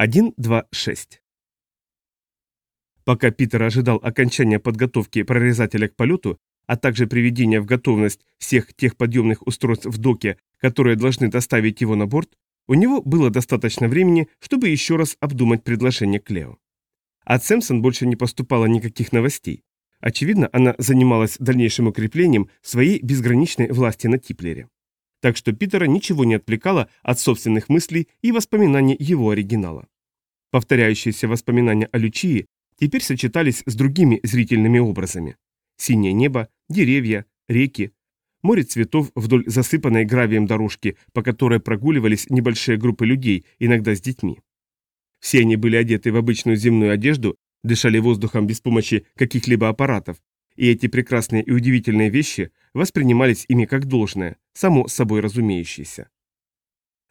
1.2.6 Пока Питер ожидал окончания подготовки прорезателя к полету, а также приведения в готовность всех тех подъемных устройств в доке, которые должны доставить его на борт, у него было достаточно времени, чтобы еще раз обдумать предложение Клео. От Сэмпсон больше не поступало никаких новостей. Очевидно, она занималась дальнейшим укреплением своей безграничной власти на Типлере. Так что Питера ничего не отвлекало от собственных мыслей и воспоминаний его оригинала. Повторяющиеся воспоминания о Лючии теперь сочетались с другими зрительными образами. Синее небо, деревья, реки, море цветов вдоль засыпанной гравием дорожки, по которой прогуливались небольшие группы людей, иногда с детьми. Все они были одеты в обычную земную одежду, дышали воздухом без помощи каких-либо аппаратов, и эти прекрасные и удивительные вещи воспринимались ими как должное, само собой разумеющееся.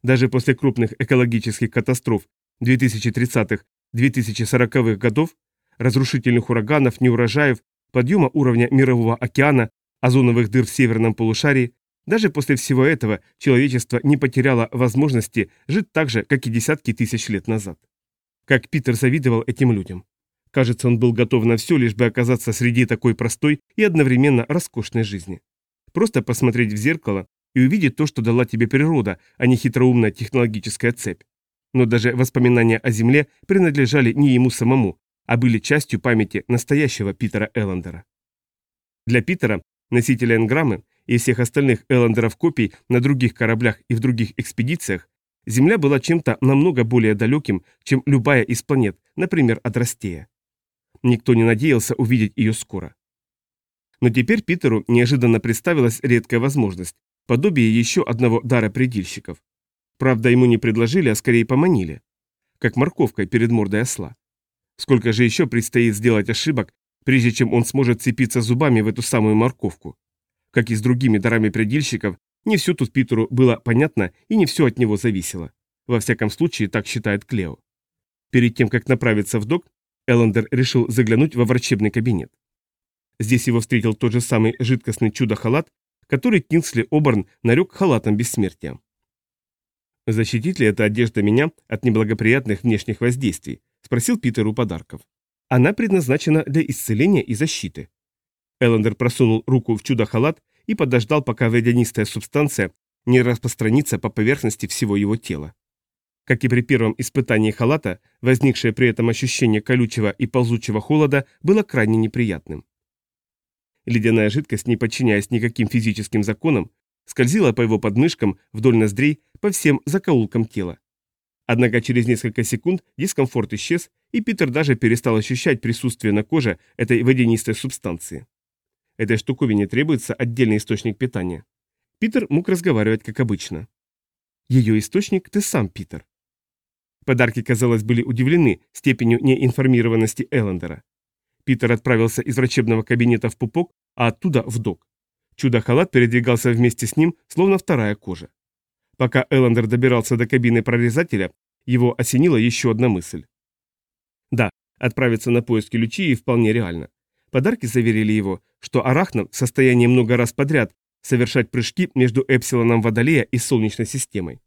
Даже после крупных экологических катастроф 2030-2040-х годов, разрушительных ураганов, неурожаев, подъема уровня мирового океана, озоновых дыр в северном полушарии, даже после всего этого человечество не потеряло возможности жить так же, как и десятки тысяч лет назад. Как Питер завидовал этим людям. Кажется, он был готов на все, лишь бы оказаться среди такой простой и одновременно роскошной жизни. Просто посмотреть в зеркало и увидеть то, что дала тебе природа, а не хитроумная технологическая цепь. Но даже воспоминания о Земле принадлежали не ему самому, а были частью памяти настоящего Питера Эллендера. Для Питера, носителя энграммы и всех остальных Эллендеров копий на других кораблях и в других экспедициях, Земля была чем-то намного более далеким, чем любая из планет, например, Адрастея. Никто не надеялся увидеть ее скоро. Но теперь Питеру неожиданно представилась редкая возможность, подобие еще одного дара предельщиков. Правда, ему не предложили, а скорее поманили. Как морковкой перед мордой осла. Сколько же еще предстоит сделать ошибок, прежде чем он сможет цепиться зубами в эту самую морковку? Как и с другими дарами предельщиков, не все тут Питеру было понятно и не все от него зависело. Во всяком случае, так считает Клео. Перед тем, как направиться в док, Эллендер решил заглянуть во врачебный кабинет. Здесь его встретил тот же самый жидкостный чудо-халат, который Кингсли Оберн нарек халатом бессмертия. «Защитит ли эта одежда меня от неблагоприятных внешних воздействий?» – спросил Питер у подарков. «Она предназначена для исцеления и защиты». Эллендер просунул руку в чудо-халат и подождал, пока водянистая субстанция не распространится по поверхности всего его тела. Как и при первом испытании халата, возникшее при этом ощущение колючего и ползучего холода было крайне неприятным. Ледяная жидкость, не подчиняясь никаким физическим законам, скользила по его подмышкам, вдоль ноздрей, по всем закоулкам тела. Однако через несколько секунд дискомфорт исчез, и Питер даже перестал ощущать присутствие на коже этой водянистой субстанции. Этой штуковине требуется отдельный источник питания. Питер мог разговаривать как обычно. Ее источник ты сам, Питер. Подарки, казалось, были удивлены степенью неинформированности Эллендера. Питер отправился из врачебного кабинета в пупок, а оттуда в док. Чудо-халат передвигался вместе с ним, словно вторая кожа. Пока Эллендер добирался до кабины прорезателя, его осенила еще одна мысль. Да, отправиться на поиски Лючии вполне реально. Подарки заверили его, что Арахна в состоянии много раз подряд совершать прыжки между Эпсилоном Водолея и Солнечной системой.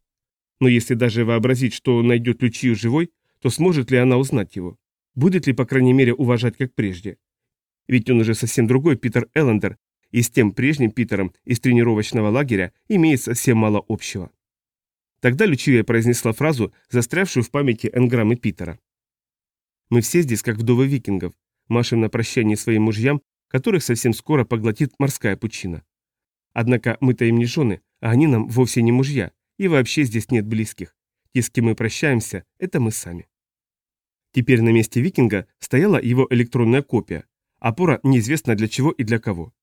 Но если даже вообразить, что найдет Лючию живой, то сможет ли она узнать его? Будет ли, по крайней мере, уважать как прежде? Ведь он уже совсем другой Питер Эллендер, и с тем прежним Питером из тренировочного лагеря имеет совсем мало общего. Тогда Лючия произнесла фразу, застрявшую в памяти энграммы Питера. «Мы все здесь, как вдовы викингов, машем на прощание своим мужьям, которых совсем скоро поглотит морская пучина. Однако мы-то им не жены, а они нам вовсе не мужья, и вообще здесь нет близких. Те, с кем мы прощаемся, это мы сами. Теперь на месте викинга стояла его электронная копия, опора неизвестна для чего и для кого.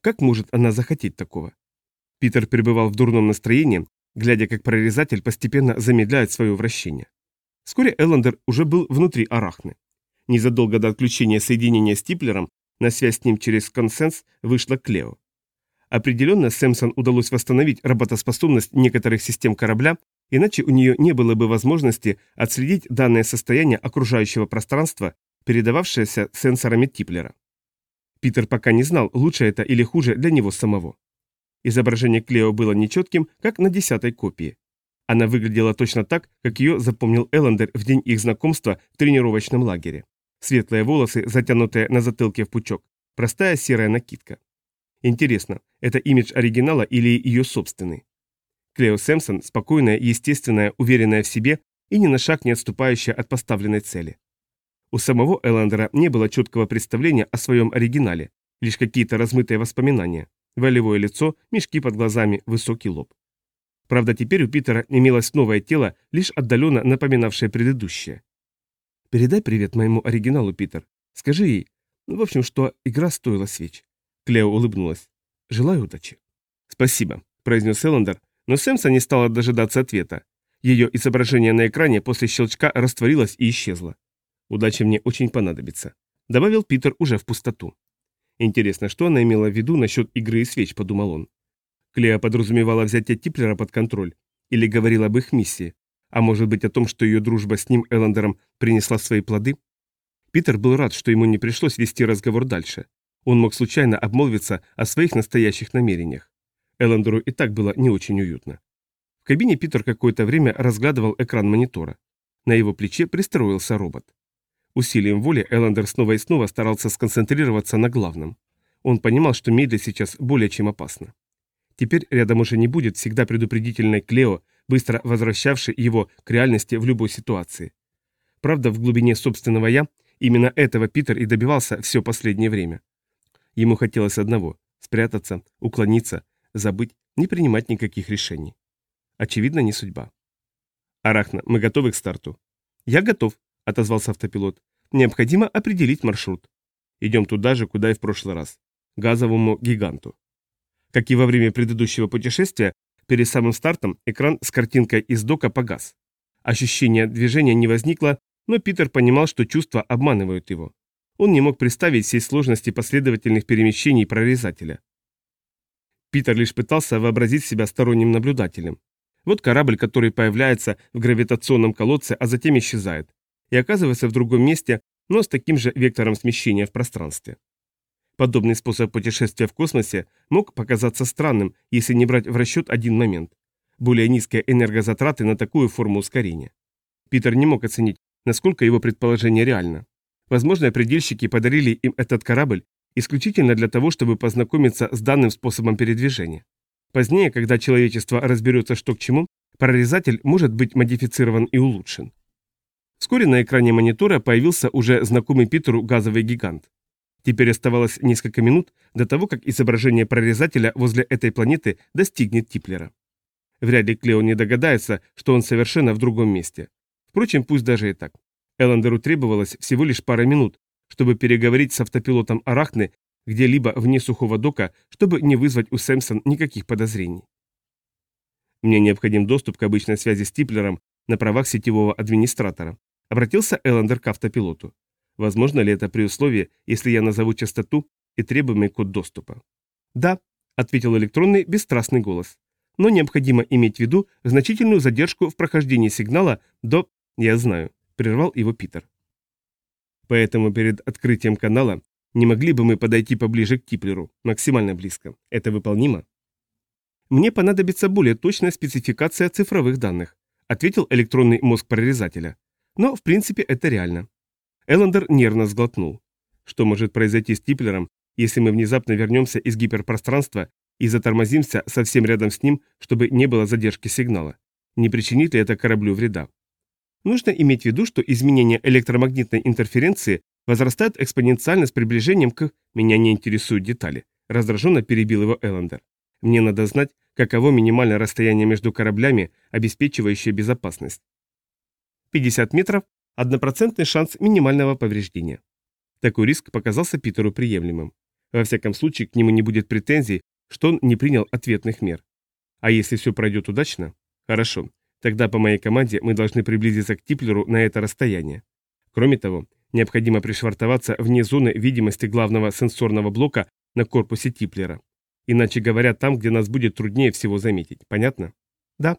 Как может она захотеть такого? Питер пребывал в дурном настроении, глядя, как прорезатель постепенно замедляет свое вращение. Вскоре Эллендер уже был внутри арахны. Незадолго до отключения соединения с Типлером на связь с ним через консенс вышла Клео. Определенно, Сэмсон удалось восстановить работоспособность некоторых систем корабля, иначе у нее не было бы возможности отследить данное состояние окружающего пространства, передававшееся сенсорами Типлера. Питер пока не знал, лучше это или хуже для него самого. Изображение Клео было нечетким, как на десятой копии. Она выглядела точно так, как ее запомнил Эллендер в день их знакомства в тренировочном лагере. Светлые волосы, затянутые на затылке в пучок, простая серая накидка. Интересно, это имидж оригинала или ее собственный? Клео Сэмпсон – спокойная, естественная, уверенная в себе и ни на шаг не отступающая от поставленной цели. У самого Эллендера не было четкого представления о своем оригинале, лишь какие-то размытые воспоминания. Волевое лицо, мешки под глазами, высокий лоб. Правда, теперь у Питера имелось новое тело, лишь отдаленно напоминавшее предыдущее. «Передай привет моему оригиналу, Питер. Скажи ей, ну, в общем, что игра стоила свеч». Клео улыбнулась. «Желаю удачи». «Спасибо», — произнес Эллендер, но Сэмса не стала дожидаться ответа. Ее изображение на экране после щелчка растворилось и исчезло. «Удача мне очень понадобится», — добавил Питер уже в пустоту. Интересно, что она имела в виду насчет игры и свеч, подумал он. Клея подразумевала взятие Типлера под контроль или говорила об их миссии, а может быть о том, что ее дружба с ним, Эллендером, принесла свои плоды? Питер был рад, что ему не пришлось вести разговор дальше. Он мог случайно обмолвиться о своих настоящих намерениях. Эллендеру и так было не очень уютно. В кабине Питер какое-то время разглядывал экран монитора. На его плече пристроился робот. Усилием воли Эллендер снова и снова старался сконцентрироваться на главном. Он понимал, что медлить сейчас более чем опасно. Теперь рядом уже не будет всегда предупредительной Клео, быстро возвращавшей его к реальности в любой ситуации. Правда, в глубине собственного «я» именно этого Питер и добивался все последнее время. Ему хотелось одного – спрятаться, уклониться, забыть, не принимать никаких решений. Очевидно, не судьба. «Арахна, мы готовы к старту?» «Я готов», — отозвался автопилот. «Необходимо определить маршрут. Идем туда же, куда и в прошлый раз. Газовому гиганту». Как и во время предыдущего путешествия, перед самым стартом экран с картинкой из дока погас. Ощущение движения не возникло, но Питер понимал, что чувства обманывают его. Он не мог представить всей сложности последовательных перемещений прорезателя. Питер лишь пытался вообразить себя сторонним наблюдателем. Вот корабль, который появляется в гравитационном колодце, а затем исчезает и оказывается в другом месте, но с таким же вектором смещения в пространстве. Подобный способ путешествия в космосе мог показаться странным, если не брать в расчет один момент. Более низкие энергозатраты на такую форму ускорения. Питер не мог оценить, насколько его предположение реально. Возможно, предельщики подарили им этот корабль исключительно для того, чтобы познакомиться с данным способом передвижения. Позднее, когда человечество разберется, что к чему, прорезатель может быть модифицирован и улучшен. Вскоре на экране монитора появился уже знакомый Питеру газовый гигант. Теперь оставалось несколько минут до того, как изображение прорезателя возле этой планеты достигнет Типлера. Вряд ли Клео не догадается, что он совершенно в другом месте. Впрочем, пусть даже и так. Эллендеру требовалось всего лишь пара минут, чтобы переговорить с автопилотом Арахны где-либо вне сухого дока, чтобы не вызвать у Сэмпсон никаких подозрений. Мне необходим доступ к обычной связи с Типлером на правах сетевого администратора, Обратился Эллендер к автопилоту. Возможно ли это при условии, если я назову частоту и требуемый код доступа? Да, ответил электронный бесстрастный голос. Но необходимо иметь в виду значительную задержку в прохождении сигнала до... Я знаю, прервал его Питер. Поэтому перед открытием канала не могли бы мы подойти поближе к Киплеру, максимально близко. Это выполнимо? Мне понадобится более точная спецификация цифровых данных, ответил электронный мозг прорезателя. Но, в принципе, это реально. Эллендер нервно сглотнул. Что может произойти с Типлером, если мы внезапно вернемся из гиперпространства и затормозимся совсем рядом с ним, чтобы не было задержки сигнала? Не причинит ли это кораблю вреда? Нужно иметь в виду, что изменения электромагнитной интерференции возрастают экспоненциально с приближением к «меня не интересуют детали», раздраженно перебил его Эллендер. Мне надо знать, каково минимальное расстояние между кораблями, обеспечивающее безопасность. 50 метров – однопроцентный шанс минимального повреждения. Такой риск показался Питеру приемлемым. Во всяком случае, к нему не будет претензий, что он не принял ответных мер. А если все пройдет удачно? Хорошо. Тогда по моей команде мы должны приблизиться к Типлеру на это расстояние. Кроме того, необходимо пришвартоваться вне зоны видимости главного сенсорного блока на корпусе Типлера. Иначе говоря, там, где нас будет труднее всего заметить. Понятно? Да.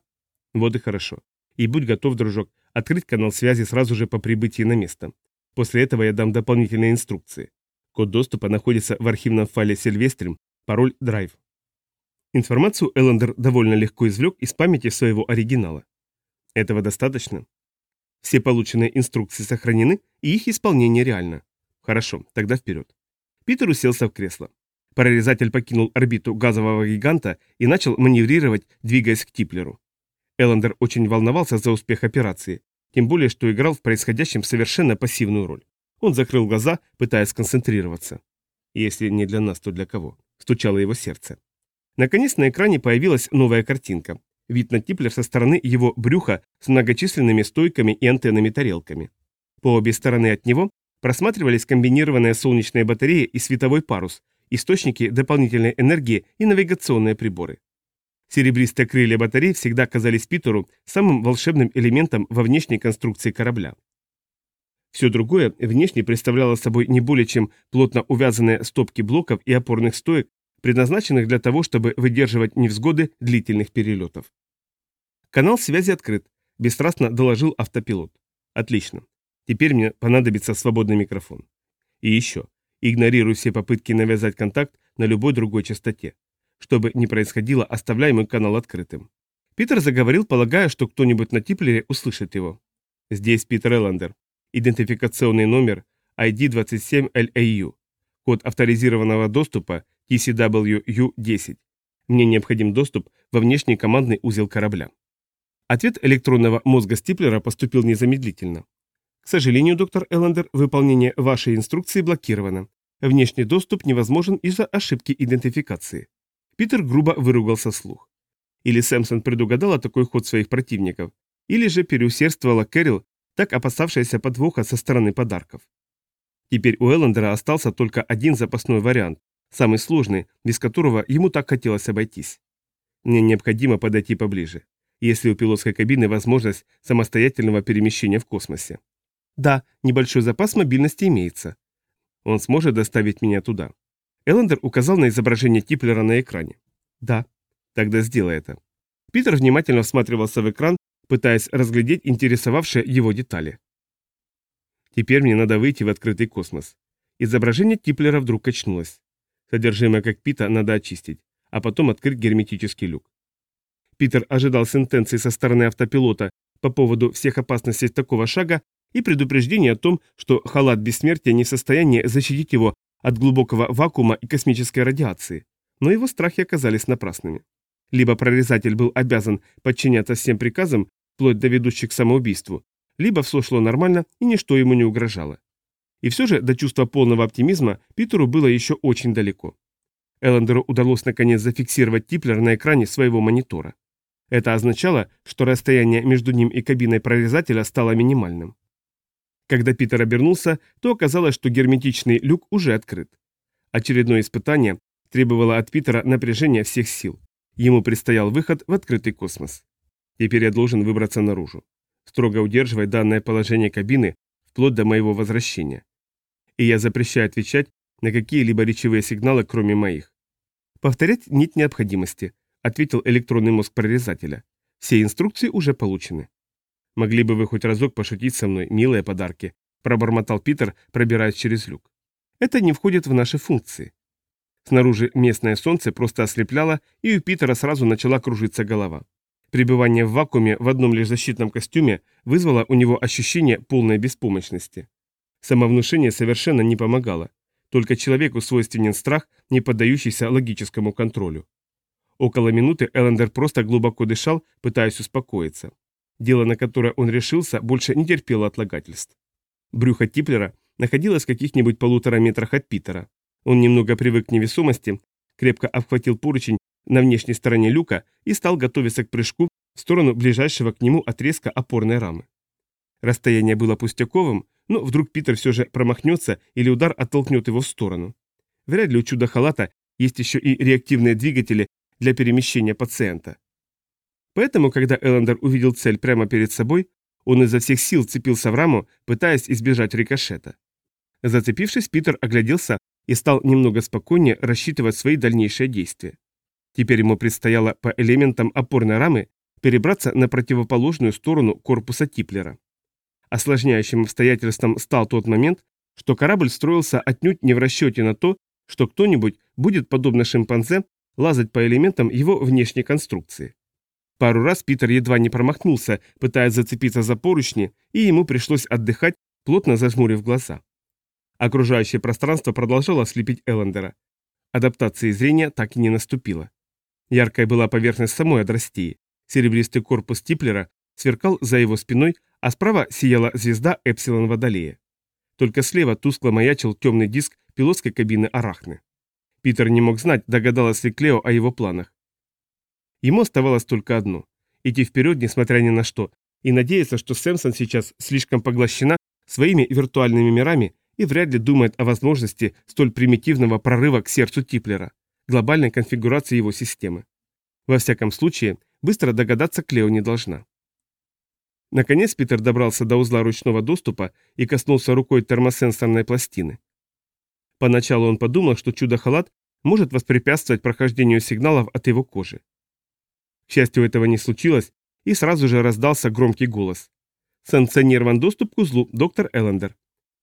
Вот и хорошо. И будь готов, дружок, открыть канал связи сразу же по прибытии на место. После этого я дам дополнительные инструкции. Код доступа находится в архивном файле Сильвестрим, пароль Drive. Информацию Эллендер довольно легко извлек из памяти своего оригинала. Этого достаточно? Все полученные инструкции сохранены, и их исполнение реально. Хорошо, тогда вперед. Питер уселся в кресло. Прорезатель покинул орбиту газового гиганта и начал маневрировать, двигаясь к Типлеру. Эллендер очень волновался за успех операции, тем более, что играл в происходящем совершенно пассивную роль. Он закрыл глаза, пытаясь сконцентрироваться. «Если не для нас, то для кого?» – стучало его сердце. Наконец на экране появилась новая картинка. Вид на Типлер со стороны его брюха с многочисленными стойками и антеннами-тарелками. По обе стороны от него просматривались комбинированные солнечные батареи и световой парус, источники дополнительной энергии и навигационные приборы. Серебристые крылья батарей всегда казались Питеру самым волшебным элементом во внешней конструкции корабля. Все другое внешне представляло собой не более чем плотно увязанные стопки блоков и опорных стоек, предназначенных для того, чтобы выдерживать невзгоды длительных перелетов. Канал связи открыт, бесстрастно доложил автопилот. Отлично. Теперь мне понадобится свободный микрофон. И еще. Игнорируй все попытки навязать контакт на любой другой частоте. Что бы ни происходило, оставляй мой канал открытым. Питер заговорил, полагая, что кто-нибудь на Типлере услышит его. Здесь Питер Эллендер. Идентификационный номер ID27LAU. Код авторизированного доступа TCWU-10. Мне необходим доступ во внешний командный узел корабля. Ответ электронного мозга Стиплера поступил незамедлительно. К сожалению, доктор Эллендер, выполнение вашей инструкции блокировано. Внешний доступ невозможен из-за ошибки идентификации. Питер грубо выругался вслух. Или Сэмпсон предугадала такой ход своих противников, или же переусердствовала Кэрил, так опасавшаяся подвоха со стороны подарков. Теперь у Эллендера остался только один запасной вариант, самый сложный, без которого ему так хотелось обойтись. Мне необходимо подойти поближе, если у пилотской кабины возможность самостоятельного перемещения в космосе. Да, небольшой запас мобильности имеется. Он сможет доставить меня туда. Эллендер указал на изображение Типлера на экране. Да. Тогда сделай это. Питер внимательно всматривался в экран, пытаясь разглядеть интересовавшие его детали. Теперь мне надо выйти в открытый космос. Изображение Типлера вдруг качнулось. Содержимое кокпита надо очистить, а потом открыть герметический люк. Питер ожидал сентенции со стороны автопилота по поводу всех опасностей такого шага и предупреждение о том, что халат бессмертия не в состоянии защитить его от глубокого вакуума и космической радиации. Но его страхи оказались напрасными. Либо прорезатель был обязан подчиняться всем приказам, вплоть до ведущих к самоубийству, либо все шло нормально и ничто ему не угрожало. И все же до чувства полного оптимизма Питеру было еще очень далеко. Эллендеру удалось наконец зафиксировать Типлер на экране своего монитора. Это означало, что расстояние между ним и кабиной прорезателя стало минимальным. Когда Питер обернулся, то оказалось, что герметичный люк уже открыт. Очередное испытание требовало от Питера напряжения всех сил. Ему предстоял выход в открытый космос. Теперь я должен выбраться наружу. Строго удерживать данное положение кабины вплоть до моего возвращения. И я запрещаю отвечать на какие-либо речевые сигналы, кроме моих. Повторять нет необходимости, ответил электронный мозг прорезателя. Все инструкции уже получены. «Могли бы вы хоть разок пошутить со мной, милые подарки», – пробормотал Питер, пробираясь через люк. «Это не входит в наши функции». Снаружи местное солнце просто ослепляло, и у Питера сразу начала кружиться голова. Пребывание в вакууме в одном лишь защитном костюме вызвало у него ощущение полной беспомощности. Самовнушение совершенно не помогало. Только человеку свойственен страх, не поддающийся логическому контролю. Около минуты Эллендер просто глубоко дышал, пытаясь успокоиться. Дело, на которое он решился, больше не терпело отлагательств. Брюхо Типлера находилось в каких-нибудь полутора метрах от Питера. Он немного привык к невесомости, крепко обхватил поручень на внешней стороне люка и стал готовиться к прыжку в сторону ближайшего к нему отрезка опорной рамы. Расстояние было пустяковым, но вдруг Питер все же промахнется или удар оттолкнет его в сторону. Вряд ли у чудо-халата есть еще и реактивные двигатели для перемещения пациента. Поэтому, когда Эллендер увидел цель прямо перед собой, он изо всех сил цепился в раму, пытаясь избежать рикошета. Зацепившись, Питер огляделся и стал немного спокойнее рассчитывать свои дальнейшие действия. Теперь ему предстояло по элементам опорной рамы перебраться на противоположную сторону корпуса Типлера. Осложняющим обстоятельством стал тот момент, что корабль строился отнюдь не в расчете на то, что кто-нибудь будет, подобно шимпанзе, лазать по элементам его внешней конструкции. Пару раз Питер едва не промахнулся, пытаясь зацепиться за поручни, и ему пришлось отдыхать, плотно зажмурив глаза. Окружающее пространство продолжало слепить Эллендера. Адаптации зрения так и не наступило. Яркая была поверхность самой Адрастии. Серебристый корпус Типлера сверкал за его спиной, а справа сияла звезда Эпсилон Водолея. Только слева тускло маячил темный диск пилотской кабины Арахны. Питер не мог знать, догадалась ли Клео о его планах. Ему оставалось только одно – идти вперед, несмотря ни на что, и надеяться, что Сэмсон сейчас слишком поглощена своими виртуальными мирами и вряд ли думает о возможности столь примитивного прорыва к сердцу Типлера, глобальной конфигурации его системы. Во всяком случае, быстро догадаться Клео не должна. Наконец Питер добрался до узла ручного доступа и коснулся рукой термосенсорной пластины. Поначалу он подумал, что чудо-халат может воспрепятствовать прохождению сигналов от его кожи. К счастью, этого не случилось, и сразу же раздался громкий голос. «Санкционирован доступ к узлу, доктор Эллендер».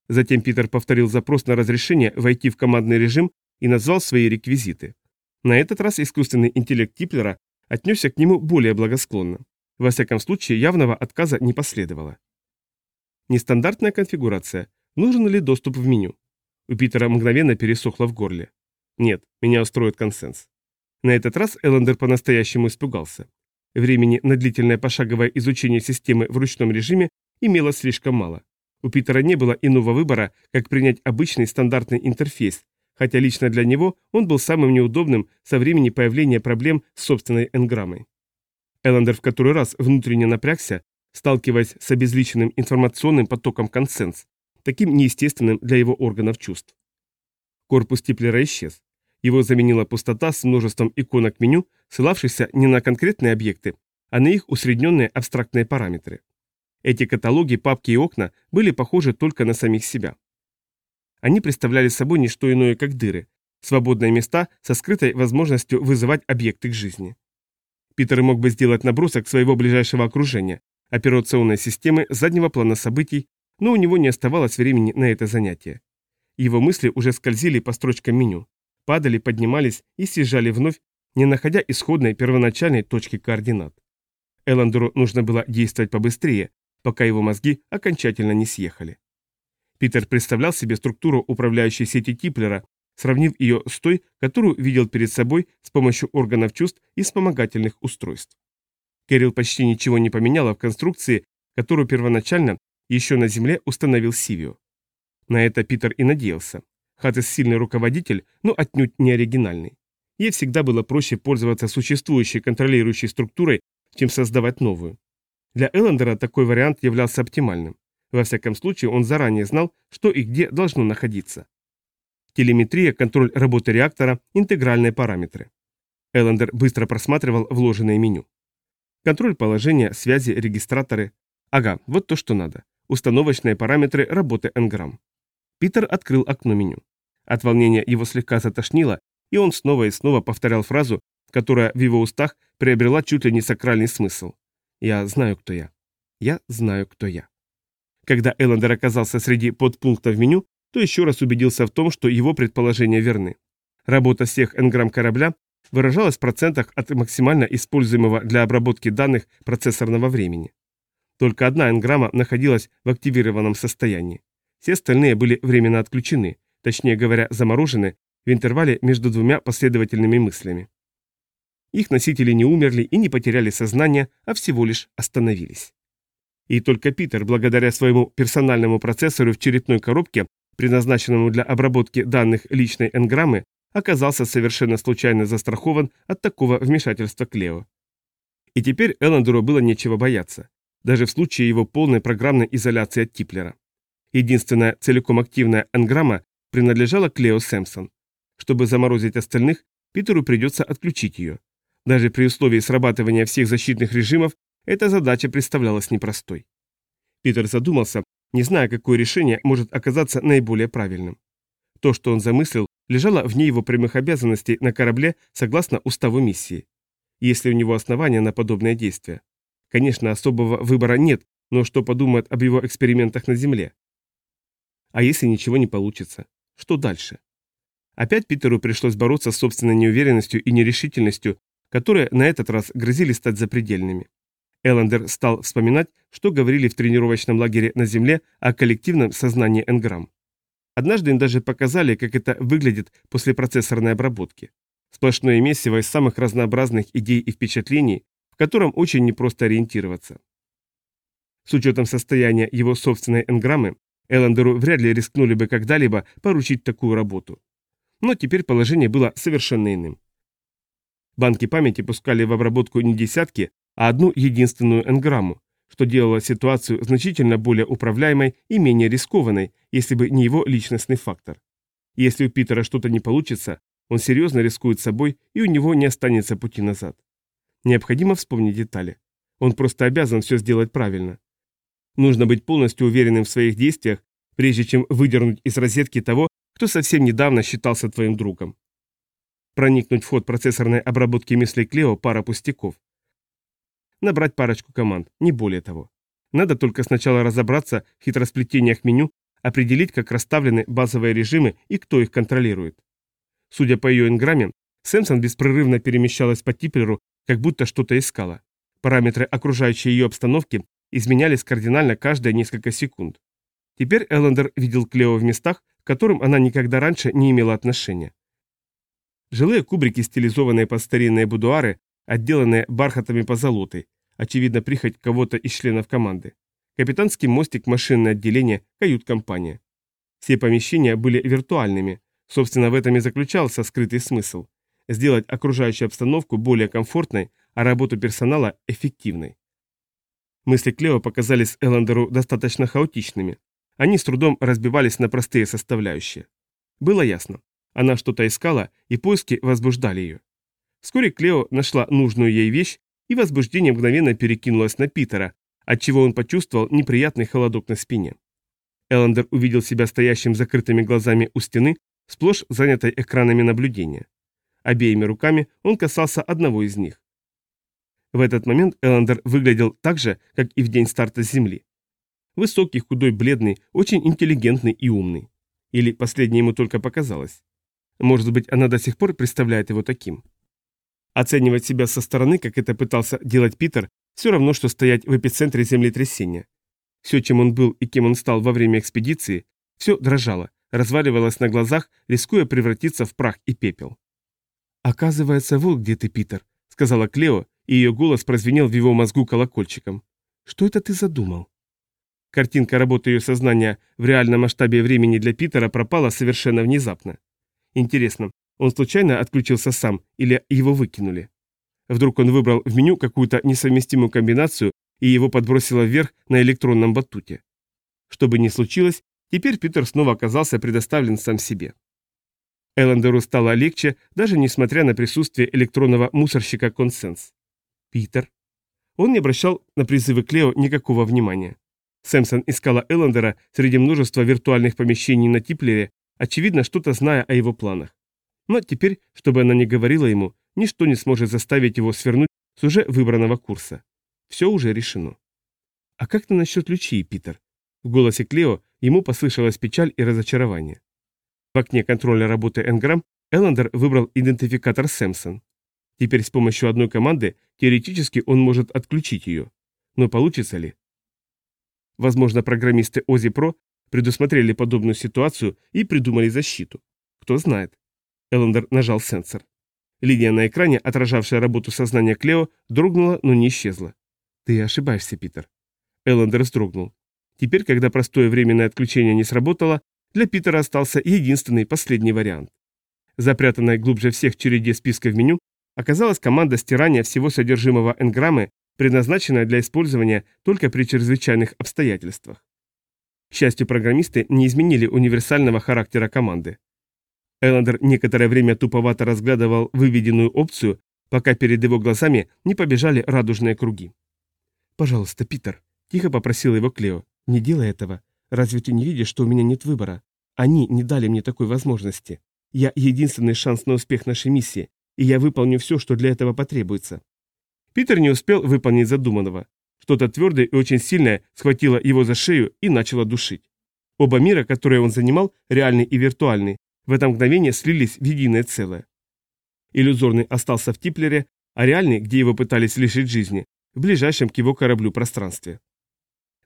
Затем Питер повторил запрос на разрешение войти в командный режим и назвал свои реквизиты. На этот раз искусственный интеллект Типлера отнесся к нему более благосклонно. Во всяком случае, явного отказа не последовало. Нестандартная конфигурация. Нужен ли доступ в меню? У Питера мгновенно пересохло в горле. Нет, меня устроит консенс. На этот раз Эллендер по-настоящему испугался. Времени на длительное пошаговое изучение системы в ручном режиме имело слишком мало. У Питера не было иного выбора, как принять обычный стандартный интерфейс, хотя лично для него он был самым неудобным со времени появления проблем с собственной энграммой. Эллендер в который раз внутренне напрягся, сталкиваясь с обезличенным информационным потоком консенс, таким неестественным для его органов чувств. Корпус Типлера исчез. Его заменила пустота с множеством иконок меню, ссылавшихся не на конкретные объекты, а на их усредненные абстрактные параметры. Эти каталоги, папки и окна были похожи только на самих себя. Они представляли собой не что иное, как дыры, свободные места со скрытой возможностью вызывать объекты к жизни. Питер мог бы сделать набросок своего ближайшего окружения, операционной системы заднего плана событий, но у него не оставалось времени на это занятие. Его мысли уже скользили по строчкам меню, падали, поднимались и съезжали вновь, не находя исходной первоначальной точки координат. Эландеру нужно было действовать побыстрее, пока его мозги окончательно не съехали. Питер представлял себе структуру управляющей сети Типлера сравнив ее с той, которую видел перед собой с помощью органов чувств и вспомогательных устройств. Кэрилл почти ничего не поменяла в конструкции, которую первоначально еще на Земле установил Сивио. На это Питер и надеялся. Хатес сильный руководитель, но отнюдь не оригинальный. Ей всегда было проще пользоваться существующей контролирующей структурой, чем создавать новую. Для Эллендера такой вариант являлся оптимальным. Во всяком случае, он заранее знал, что и где должно находиться телеметрия, контроль работы реактора, интегральные параметры. Эллендер быстро просматривал вложенное меню. Контроль положения, связи, регистраторы. Ага, вот то, что надо. Установочные параметры работы Энграмм. Питер открыл окно меню. От волнения его слегка затошнило, и он снова и снова повторял фразу, которая в его устах приобрела чуть ли не сакральный смысл. «Я знаю, кто я. Я знаю, кто я». Когда Эллендер оказался среди подпунктов меню, то еще раз убедился в том, что его предположения верны. Работа всех энграмм корабля выражалась в процентах от максимально используемого для обработки данных процессорного времени. Только одна энграмма находилась в активированном состоянии. Все остальные были временно отключены, точнее говоря, заморожены в интервале между двумя последовательными мыслями. Их носители не умерли и не потеряли сознание, а всего лишь остановились. И только Питер, благодаря своему персональному процессору в черепной коробке, предназначенному для обработки данных личной энграммы, оказался совершенно случайно застрахован от такого вмешательства Клео. И теперь Эллендеру было нечего бояться, даже в случае его полной программной изоляции от Типлера. Единственная целиком активная энграмма принадлежала Клео Сэмпсон. Чтобы заморозить остальных, Питеру придется отключить ее. Даже при условии срабатывания всех защитных режимов эта задача представлялась непростой. Питер задумался, не зная, какое решение может оказаться наиболее правильным. То, что он замыслил, лежало вне его прямых обязанностей на корабле согласно уставу миссии. Если у него основания на подобное действие. Конечно, особого выбора нет, но что подумают об его экспериментах на Земле? А если ничего не получится? Что дальше? Опять Питеру пришлось бороться с собственной неуверенностью и нерешительностью, которые на этот раз грозили стать запредельными. Эллендер стал вспоминать, что говорили в тренировочном лагере на Земле о коллективном сознании энграмм. Однажды им даже показали, как это выглядит после процессорной обработки. Сплошное месиво из самых разнообразных идей и впечатлений, в котором очень непросто ориентироваться. С учетом состояния его собственной энграммы, Эллендеру вряд ли рискнули бы когда-либо поручить такую работу. Но теперь положение было совершенно иным. Банки памяти пускали в обработку не десятки, а одну единственную энграмму, что делало ситуацию значительно более управляемой и менее рискованной, если бы не его личностный фактор. Если у Питера что-то не получится, он серьезно рискует собой, и у него не останется пути назад. Необходимо вспомнить детали. Он просто обязан все сделать правильно. Нужно быть полностью уверенным в своих действиях, прежде чем выдернуть из розетки того, кто совсем недавно считался твоим другом. Проникнуть в ход процессорной обработки мыслей Клео пара пустяков. Набрать парочку команд, не более того. Надо только сначала разобраться в хитросплетениях меню, определить, как расставлены базовые режимы и кто их контролирует. Судя по ее инграмме, Сэмсон беспрерывно перемещалась по Типлеру, как будто что-то искала. Параметры окружающей ее обстановки изменялись кардинально каждые несколько секунд. Теперь Эллендер видел Клео в местах, к которым она никогда раньше не имела отношения. Жилые кубрики, стилизованные под старинные будуары, отделанные бархатами позолотой, очевидно прихоть кого-то из членов команды. Капитанский мостик, машинное отделение, кают-компания. Все помещения были виртуальными, собственно в этом и заключался скрытый смысл – сделать окружающую обстановку более комфортной, а работу персонала эффективной. Мысли Клео показались Эллендеру достаточно хаотичными. Они с трудом разбивались на простые составляющие. Было ясно. Она что-то искала, и поиски возбуждали ее. Вскоре Клео нашла нужную ей вещь, и возбуждение мгновенно перекинулось на Питера, отчего он почувствовал неприятный холодок на спине. Эллендер увидел себя стоящим закрытыми глазами у стены, сплошь занятой экранами наблюдения. Обеими руками он касался одного из них. В этот момент Эллендер выглядел так же, как и в день старта с Земли. Высокий, худой, бледный, очень интеллигентный и умный. Или последнее ему только показалось. Может быть, она до сих пор представляет его таким. Оценивать себя со стороны, как это пытался делать Питер, все равно, что стоять в эпицентре землетрясения. Все, чем он был и кем он стал во время экспедиции, все дрожало, разваливалось на глазах, рискуя превратиться в прах и пепел. «Оказывается, вот где ты, Питер», — сказала Клео, и ее голос прозвенел в его мозгу колокольчиком. «Что это ты задумал?» Картинка работы ее сознания в реальном масштабе времени для Питера пропала совершенно внезапно. Интересно, он случайно отключился сам или его выкинули? Вдруг он выбрал в меню какую-то несовместимую комбинацию и его подбросило вверх на электронном батуте. Что бы ни случилось, теперь Питер снова оказался предоставлен сам себе. Эллендеру стало легче, даже несмотря на присутствие электронного мусорщика «Консенс». Питер. Он не обращал на призывы Клео никакого внимания. Сэмсон искала Эллендера среди множества виртуальных помещений на Типлере, очевидно, что-то зная о его планах. Но теперь, чтобы она не говорила ему, ничто не сможет заставить его свернуть с уже выбранного курса. Все уже решено. «А как ты насчет лючи, Питер?» В голосе Клео ему послышалась печаль и разочарование. В окне контроля работы Энграм Эллендер выбрал идентификатор Сэмсон. Теперь с помощью одной команды теоретически он может отключить ее. Но получится ли? Возможно, программисты Ози Про предусмотрели подобную ситуацию и придумали защиту. Кто знает. Эллендер нажал сенсор. Линия на экране, отражавшая работу сознания Клео, дрогнула, но не исчезла. «Ты ошибаешься, Питер». Эллендер вздрогнул. Теперь, когда простое временное отключение не сработало, для Питера остался единственный последний вариант. Запрятанная глубже всех череде списка в меню, оказалась команда стирания всего содержимого энграммы, предназначенная для использования только при чрезвычайных обстоятельствах. К счастью, программисты не изменили универсального характера команды. Эллендер некоторое время туповато разглядывал выведенную опцию, пока перед его глазами не побежали радужные круги. «Пожалуйста, Питер», – тихо попросил его Клео, – «не делай этого. Разве ты не видишь, что у меня нет выбора? Они не дали мне такой возможности. Я единственный шанс на успех нашей миссии, и я выполню все, что для этого потребуется». Питер не успел выполнить задуманного. Что-то твердое и очень сильное схватило его за шею и начало душить. Оба мира, которые он занимал, реальный и виртуальный, в это мгновение слились в единое целое. Иллюзорный остался в Типлере, а реальный, где его пытались лишить жизни, в ближайшем к его кораблю пространстве.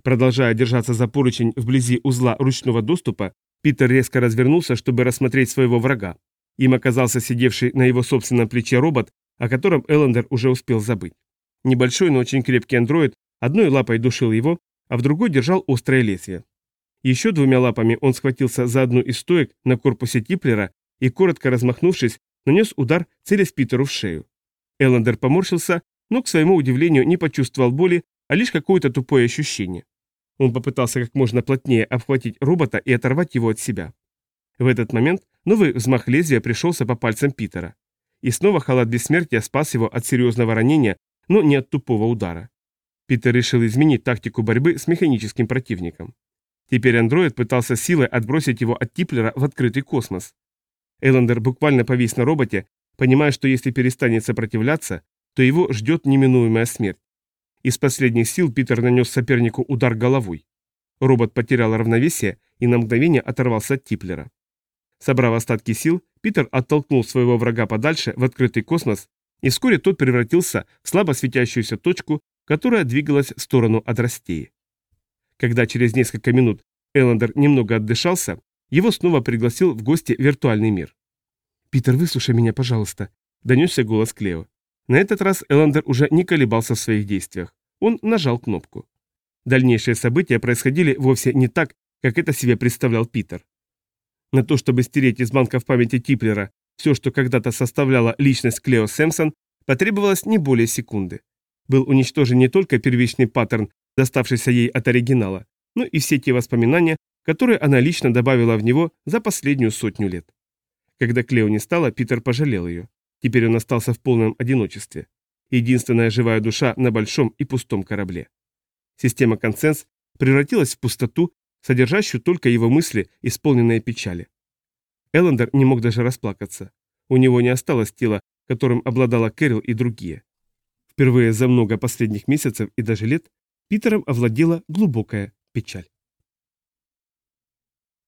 Продолжая держаться за поручень вблизи узла ручного доступа, Питер резко развернулся, чтобы рассмотреть своего врага. Им оказался сидевший на его собственном плече робот, о котором Эллендер уже успел забыть. Небольшой, но очень крепкий андроид одной лапой душил его, а в другой держал острое лезвие. Еще двумя лапами он схватился за одну из стоек на корпусе Типлера и, коротко размахнувшись, нанес удар, целясь Питеру в шею. Эллендер поморщился, но, к своему удивлению, не почувствовал боли, а лишь какое-то тупое ощущение. Он попытался как можно плотнее обхватить робота и оторвать его от себя. В этот момент новый взмах лезвия пришелся по пальцам Питера. И снова халат бессмертия спас его от серьезного ранения, но не от тупого удара. Питер решил изменить тактику борьбы с механическим противником. Теперь андроид пытался силой отбросить его от Типлера в открытый космос. Эллендер буквально повис на роботе, понимая, что если перестанет сопротивляться, то его ждет неминуемая смерть. Из последних сил Питер нанес сопернику удар головой. Робот потерял равновесие и на мгновение оторвался от Типлера. Собрав остатки сил, Питер оттолкнул своего врага подальше в открытый космос, и вскоре тот превратился в слабо светящуюся точку, которая двигалась в сторону Адрастеи. Когда через несколько минут Эллендер немного отдышался, его снова пригласил в гости виртуальный мир. «Питер, выслушай меня, пожалуйста», — донесся голос Клео. На этот раз Эллендер уже не колебался в своих действиях. Он нажал кнопку. Дальнейшие события происходили вовсе не так, как это себе представлял Питер. На то, чтобы стереть из банков памяти Типлера все, что когда-то составляло личность Клео Сэмпсон, потребовалось не более секунды. Был уничтожен не только первичный паттерн доставшийся ей от оригинала, но и все те воспоминания, которые она лично добавила в него за последнюю сотню лет. Когда Клео не стало, Питер пожалел ее. Теперь он остался в полном одиночестве. Единственная живая душа на большом и пустом корабле. Система консенс превратилась в пустоту, содержащую только его мысли, исполненные печали. Эллендер не мог даже расплакаться. У него не осталось тела, которым обладала Кэрил и другие. Впервые за много последних месяцев и даже лет Питером овладела глубокая печаль.